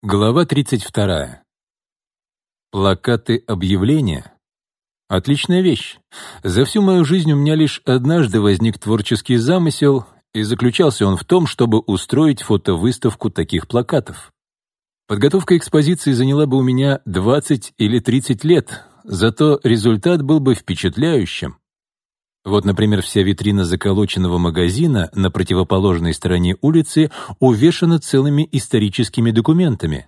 Глава 32. Плакаты объявления — отличная вещь. За всю мою жизнь у меня лишь однажды возник творческий замысел, и заключался он в том, чтобы устроить фотовыставку таких плакатов. Подготовка экспозиции заняла бы у меня 20 или 30 лет, зато результат был бы впечатляющим. Вот, например, вся витрина заколоченного магазина на противоположной стороне улицы увешана целыми историческими документами.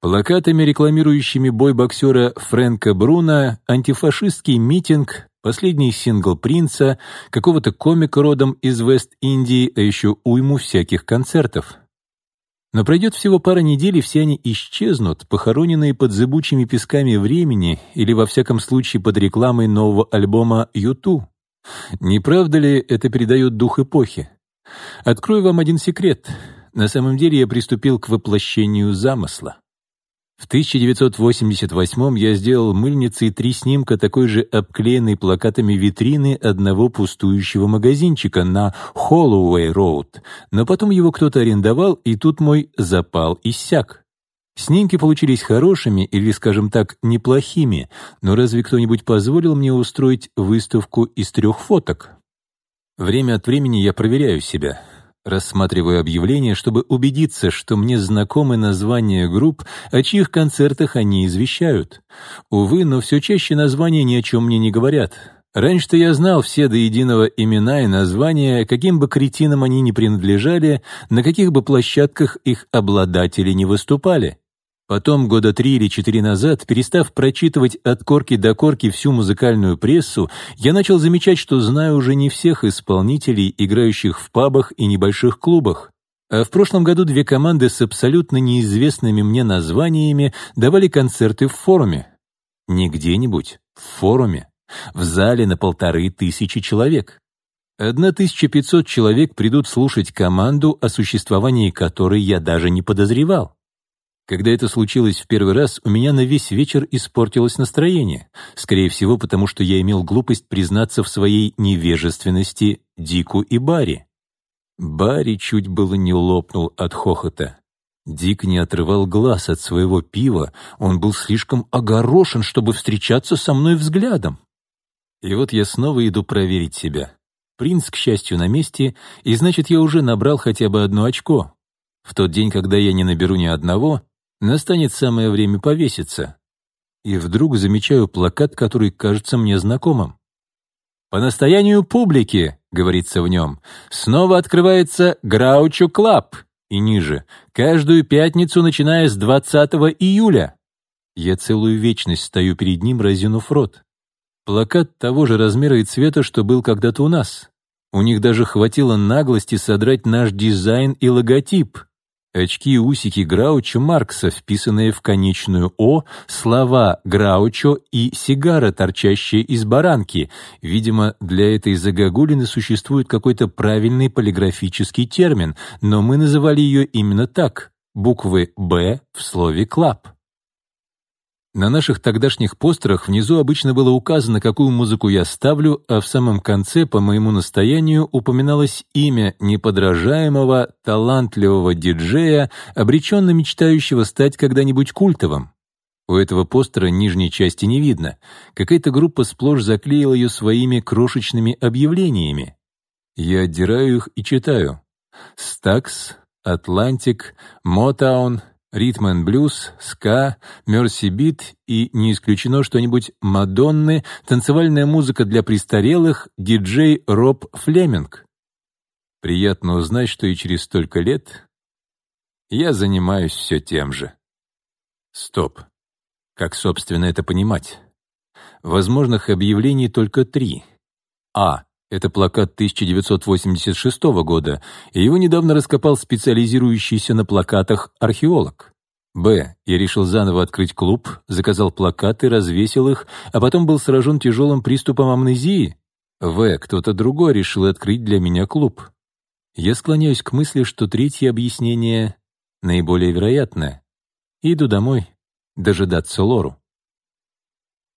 Плакатами, рекламирующими бой боксера Фрэнка Бруна, антифашистский митинг, последний сингл «Принца», какого-то комика родом из Вест-Индии, а еще уйму всяких концертов. Но пройдет всего пара недель, и все они исчезнут, похороненные под зыбучими песками времени или, во всяком случае, под рекламой нового альбома «Юту». Не правда ли это передает дух эпохи? Открою вам один секрет. На самом деле я приступил к воплощению замысла. В 1988 я сделал мыльницей три снимка такой же обклеенной плакатами витрины одного пустующего магазинчика на Холлоуэй-Роуд, но потом его кто-то арендовал, и тут мой запал иссяк. Снимки получились хорошими или, скажем так, неплохими, но разве кто-нибудь позволил мне устроить выставку из трех фоток? Время от времени я проверяю себя, рассматриваю объявления, чтобы убедиться, что мне знакомы названия групп, о чьих концертах они извещают. Увы, но все чаще названия ни о чем мне не говорят. Раньше-то я знал все до единого имена и названия, каким бы кретинам они ни принадлежали, на каких бы площадках их обладатели не выступали. Потом, года три или четыре назад, перестав прочитывать от корки до корки всю музыкальную прессу, я начал замечать, что знаю уже не всех исполнителей, играющих в пабах и небольших клубах. А в прошлом году две команды с абсолютно неизвестными мне названиями давали концерты в форуме. Не где-нибудь, в форуме. В зале на полторы тысячи человек. 1500 человек придут слушать команду, о существовании которой я даже не подозревал. Когда это случилось в первый раз, у меня на весь вечер испортилось настроение, скорее всего, потому что я имел глупость признаться в своей невежественности Дику и Барри. Барри чуть было не лопнул от хохота. Дик не отрывал глаз от своего пива, он был слишком огорошен, чтобы встречаться со мной взглядом. И вот я снова иду проверить себя. Принц, к счастью, на месте, и значит, я уже набрал хотя бы одно очко. В тот день, когда я не наберу ни одного, Настанет самое время повеситься. И вдруг замечаю плакат, который кажется мне знакомым. «По настоянию публики», — говорится в нем, — «снова открывается Groucho Club» и ниже, каждую пятницу, начиная с 20 июля. Я целую вечность стою перед ним, разинув рот. Плакат того же размера и цвета, что был когда-то у нас. У них даже хватило наглости содрать наш дизайн и логотип очки и усики Граучо Маркса, вписанные в конечную «о», слова «Граучо» и сигара, торчащие из баранки. Видимо, для этой загогулины существует какой-то правильный полиграфический термин, но мы называли ее именно так — буквы «б» в слове «клаб». На наших тогдашних постерах внизу обычно было указано, какую музыку я ставлю, а в самом конце, по моему настоянию, упоминалось имя неподражаемого, талантливого диджея, обреченно мечтающего стать когда-нибудь культовым. У этого постера нижней части не видно. Какая-то группа сплошь заклеила ее своими крошечными объявлениями. Я отдираю их и читаю. «Stax», «Atlantic», «Motown», ритм-н-блюз, ска, мерси-бит и, не исключено что-нибудь Мадонны, танцевальная музыка для престарелых, диджей Роб Флеминг. Приятно узнать, что и через столько лет я занимаюсь все тем же. Стоп. Как, собственно, это понимать? Возможных объявлений только три. А. Это плакат 1986 года, и его недавно раскопал специализирующийся на плакатах археолог. Б. Я решил заново открыть клуб, заказал плакаты, развесил их, а потом был сражен тяжелым приступом амнезии. В. Кто-то другой решил открыть для меня клуб. Я склоняюсь к мысли, что третье объяснение наиболее вероятное. Иду домой дожидаться Лору.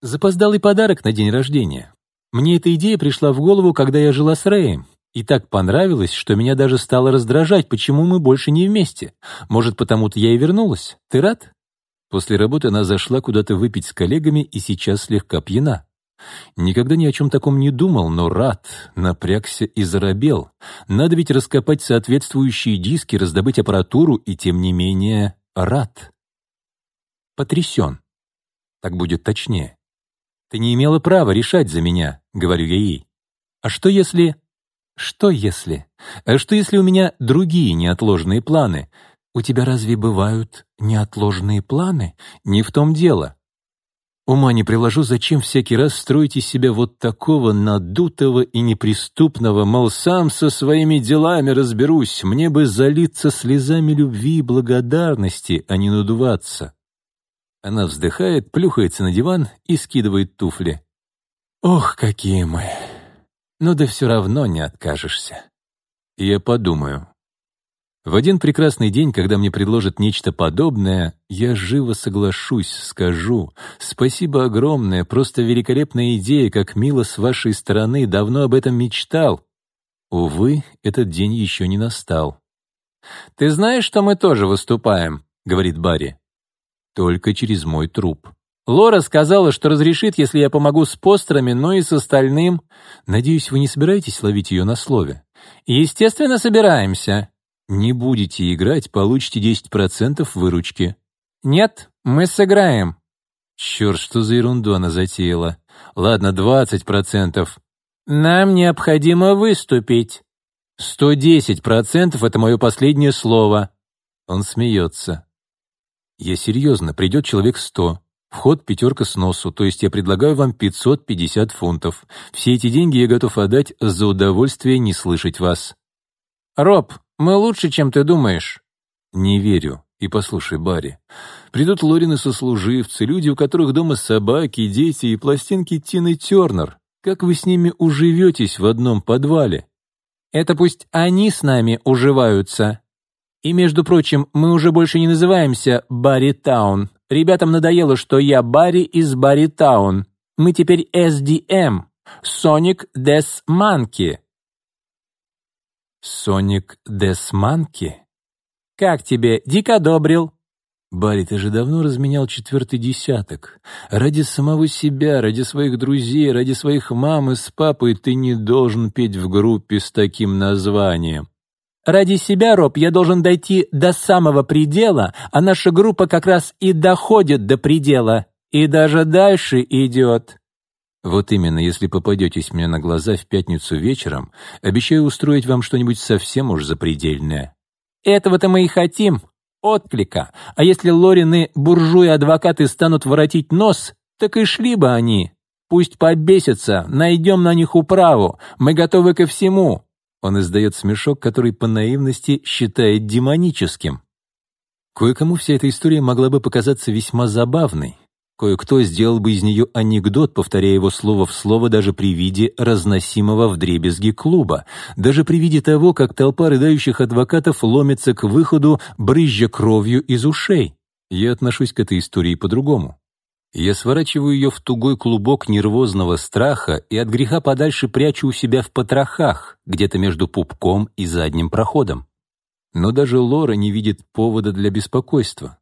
Запоздалый подарок на день рождения. Мне эта идея пришла в голову, когда я жила с Рэем, и так понравилось, что меня даже стало раздражать, почему мы больше не вместе. Может, потому-то я и вернулась. Ты рад?» После работы она зашла куда-то выпить с коллегами и сейчас слегка пьяна. Никогда ни о чем таком не думал, но рад, напрягся и заробел. Надо ведь раскопать соответствующие диски, раздобыть аппаратуру и, тем не менее, рад. Потрясен. Так будет точнее. Ты не имела права решать за меня», — говорю я ей. «А что если...» «Что если? А что если у меня другие неотложные планы?» «У тебя разве бывают неотложные планы? Не в том дело». Ума не приложу, зачем всякий раз строить из себя вот такого надутого и неприступного, мол, сам со своими делами разберусь, мне бы залиться слезами любви и благодарности, а не надуваться. Она вздыхает, плюхается на диван и скидывает туфли. «Ох, какие мы! Но да все равно не откажешься». Я подумаю. В один прекрасный день, когда мне предложат нечто подобное, я живо соглашусь, скажу. «Спасибо огромное, просто великолепная идея, как мило с вашей стороны, давно об этом мечтал». Увы, этот день еще не настал. «Ты знаешь, что мы тоже выступаем?» — говорит Барри только через мой труп. Лора сказала, что разрешит, если я помогу с постерами, но и с остальным. Надеюсь, вы не собираетесь ловить ее на слове? Естественно, собираемся. Не будете играть, получите 10% выручки. Нет, мы сыграем. Черт, что за ерунду она затеяла. Ладно, 20%. Нам необходимо выступить. 110% — это мое последнее слово. Он смеется. Я серьезно, придет человек сто. Вход пятерка с носу, то есть я предлагаю вам 550 фунтов. Все эти деньги я готов отдать за удовольствие не слышать вас». «Роб, мы лучше, чем ты думаешь». «Не верю. И послушай, Барри, придут лорины-сослуживцы, люди, у которых дома собаки, дети и пластинки Тины Тернер. Как вы с ними уживетесь в одном подвале?» «Это пусть они с нами уживаются», и, между прочим, мы уже больше не называемся Барри Таун. Ребятам надоело, что я Барри из Барри Таун. Мы теперь SDM. Sonic Death Monkey. Соник Десманки? Как тебе? Дико одобрил. Барри, ты же давно разменял четвертый десяток. Ради самого себя, ради своих друзей, ради своих мамы с папой ты не должен петь в группе с таким названием. Ради себя, Роб, я должен дойти до самого предела, а наша группа как раз и доходит до предела, и даже дальше идет». «Вот именно, если попадетесь мне на глаза в пятницу вечером, обещаю устроить вам что-нибудь совсем уж запредельное». «Этого-то мы и хотим. Отклика. А если Лорины, буржуи-адвокаты станут воротить нос, так и шли бы они. Пусть побесятся, найдем на них управу. Мы готовы ко всему. Он издает смешок, который по наивности считает демоническим. Кое-кому вся эта история могла бы показаться весьма забавной. Кое-кто сделал бы из нее анекдот, повторяя его слово в слово даже при виде разносимого вдребезги клуба, даже при виде того, как толпа рыдающих адвокатов ломится к выходу, брызжа кровью из ушей. Я отношусь к этой истории по-другому. Я сворачиваю ее в тугой клубок нервозного страха и от греха подальше прячу у себя в потрохах, где-то между пупком и задним проходом. Но даже Лора не видит повода для беспокойства.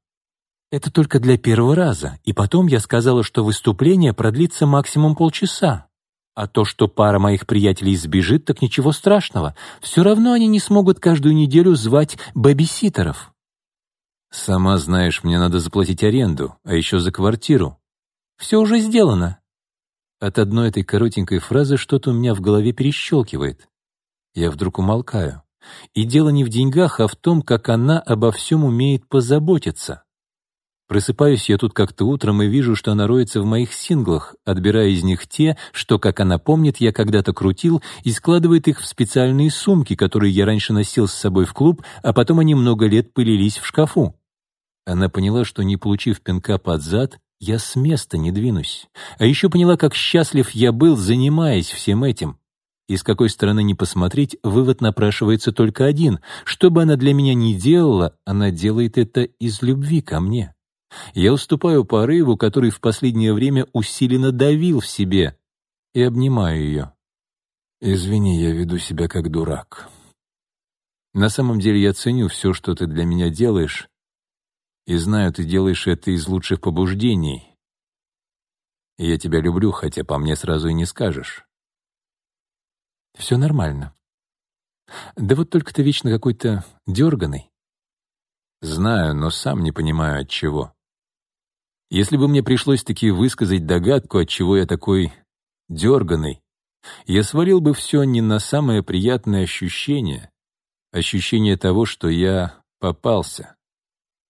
Это только для первого раза, и потом я сказала, что выступление продлится максимум полчаса. А то, что пара моих приятелей сбежит, так ничего страшного. Все равно они не смогут каждую неделю звать бэбиситеров. «Сама знаешь, мне надо заплатить аренду, а еще за квартиру», все уже сделано». От одной этой коротенькой фразы что-то у меня в голове перещелкивает. Я вдруг умолкаю. И дело не в деньгах, а в том, как она обо всем умеет позаботиться. Просыпаюсь я тут как-то утром и вижу, что она роется в моих синглах, отбирая из них те, что, как она помнит, я когда-то крутил, и складывает их в специальные сумки, которые я раньше носил с собой в клуб, а потом они много лет пылились в шкафу. Она поняла, что, не получив пинка под зад, я с места не двинусь. А еще поняла, как счастлив я был, занимаясь всем этим. И с какой стороны не посмотреть, вывод напрашивается только один. Что бы она для меня ни делала, она делает это из любви ко мне. Я уступаю порыву, который в последнее время усиленно давил в себе, и обнимаю ее. «Извини, я веду себя как дурак. На самом деле я ценю все, что ты для меня делаешь, и знаю, ты делаешь это из лучших побуждений. Я тебя люблю, хотя по мне сразу и не скажешь. Все нормально. Да вот только ты вечно какой-то дерганый. Знаю, но сам не понимаю, от чего. Если бы мне пришлось таки высказать догадку, от чего я такой дерганый, я свалил бы все не на самое приятное ощущение, ощущение того, что я попался.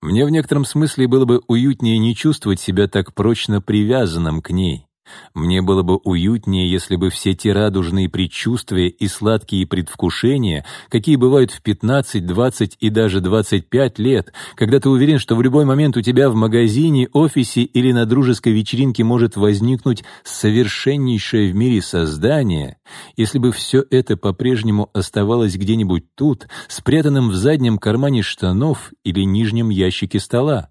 Мне в некотором смысле было бы уютнее не чувствовать себя так прочно привязанным к ней. Мне было бы уютнее, если бы все те радужные предчувствия и сладкие предвкушения, какие бывают в 15, 20 и даже 25 лет, когда ты уверен, что в любой момент у тебя в магазине, офисе или на дружеской вечеринке может возникнуть совершеннейшее в мире создание, если бы все это по-прежнему оставалось где-нибудь тут, спрятанным в заднем кармане штанов или нижнем ящике стола.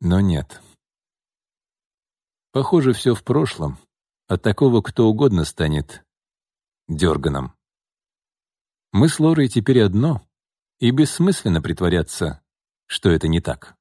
Но нет. Похоже, все в прошлом. От такого кто угодно станет дерганом. Мы с Лорой теперь одно, и бессмысленно притворяться, что это не так.